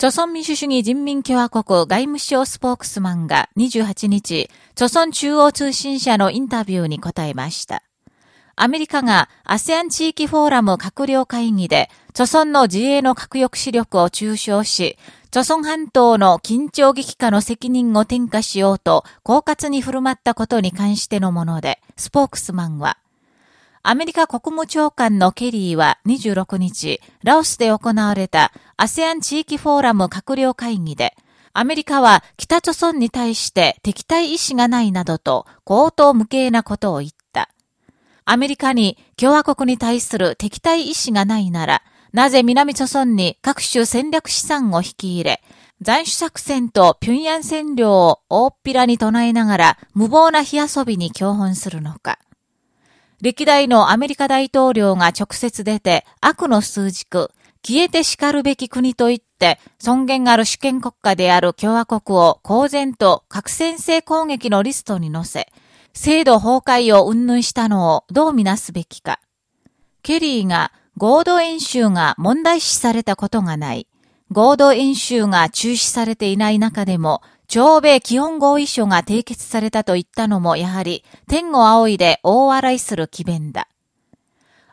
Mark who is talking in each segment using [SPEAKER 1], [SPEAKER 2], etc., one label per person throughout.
[SPEAKER 1] 朝鮮民主主義人民共和国外務省スポークスマンが28日、朝鮮中央通信社のインタビューに答えました。アメリカが ASEAN 地域フォーラム閣僚会議で、朝鮮の自衛の核抑止力を中傷し、朝鮮半島の緊張激化の責任を転嫁しようと、狡猾に振る舞ったことに関してのもので、スポークスマンは、アメリカ国務長官のケリーは26日、ラオスで行われた ASEAN 地域フォーラム閣僚会議で、アメリカは北朝鮮に対して敵対意志がないなどと口頭無形なことを言った。アメリカに共和国に対する敵対意志がないなら、なぜ南朝鮮に各種戦略資産を引き入れ、斬首作戦と平壌占領を大っぴらに唱えながら無謀な火遊びに共本するのか。歴代のアメリカ大統領が直接出て悪の数軸、消えて叱るべき国と言って尊厳がある主権国家である共和国を公然と核戦性攻撃のリストに載せ、制度崩壊を云々したのをどうみなすべきか。ケリーが合同演習が問題視されたことがない。合同演習が中止されていない中でも朝米基本合意書が締結されたと言ったのもやはり天を仰いで大笑いする奇弁だ。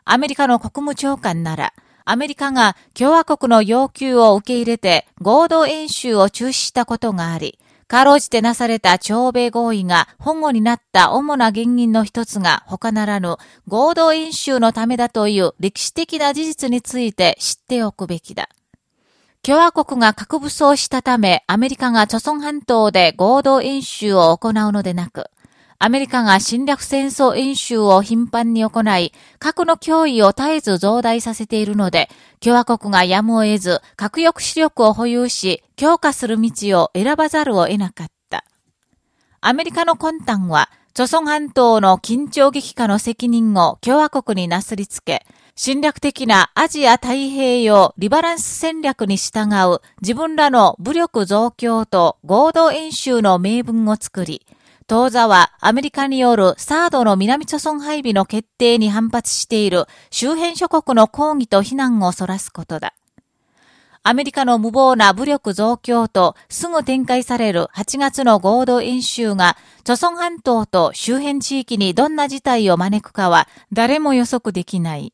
[SPEAKER 1] アメリカの国務長官なら、アメリカが共和国の要求を受け入れて合同演習を中止したことがあり、かろうじてなされた朝米合意が保護になった主な原因の一つが他ならぬ合同演習のためだという歴史的な事実について知っておくべきだ。共和国が核武装したため、アメリカが朝鮮半島で合同演習を行うのでなく、アメリカが侵略戦争演習を頻繁に行い、核の脅威を絶えず増大させているので、共和国がやむを得ず、核抑止力を保有し、強化する道を選ばざるを得なかった。アメリカの魂胆は、朝鮮半島の緊張激化の責任を共和国になすりつけ、侵略的なアジア太平洋リバランス戦略に従う自分らの武力増強と合同演習の名分を作り、当座はアメリカによるサードの南朝鮮配備の決定に反発している周辺諸国の抗議と非難をそらすことだ。アメリカの無謀な武力増強とすぐ展開される8月の合同演習が、朝鮮半島と周辺地域にどんな事態を招くかは誰も予測できない。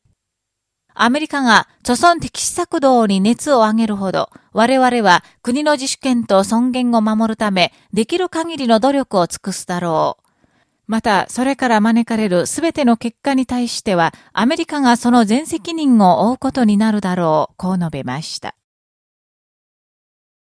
[SPEAKER 1] アメリカが朝鮮敵視策動に熱を上げるほど、我々は国の自主権と尊厳を守るため、できる限りの努力を尽くすだろう。また、それから招かれるすべての結果に対しては、アメリカがその全責任を負うことになるだろう、こう述べました。